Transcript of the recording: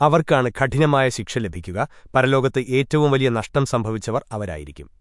അവർക്കാണ് കഠിനമായ ശിക്ഷ ലഭിക്കുക. പരലോകത്ത് ഏറ്റവും വലിയ നഷ്ടം സംഭവിച്ചവർ അവരായിരിക്കും.